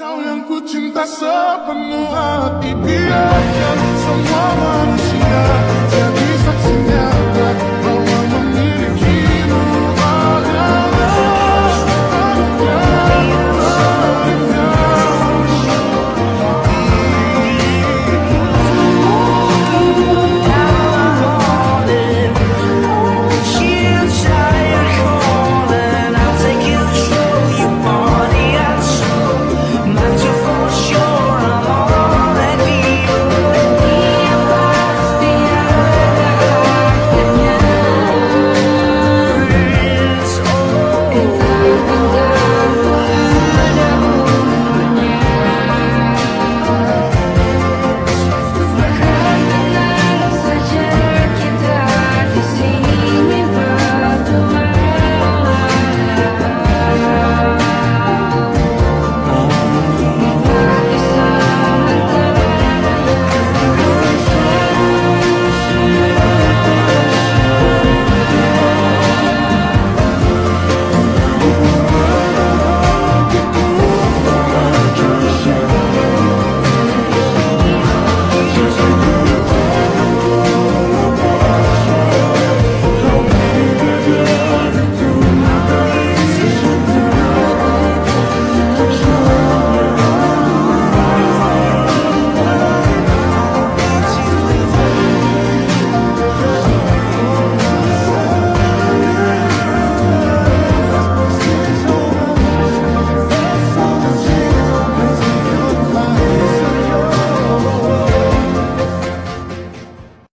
Kau yang ku cinta sepenuh hati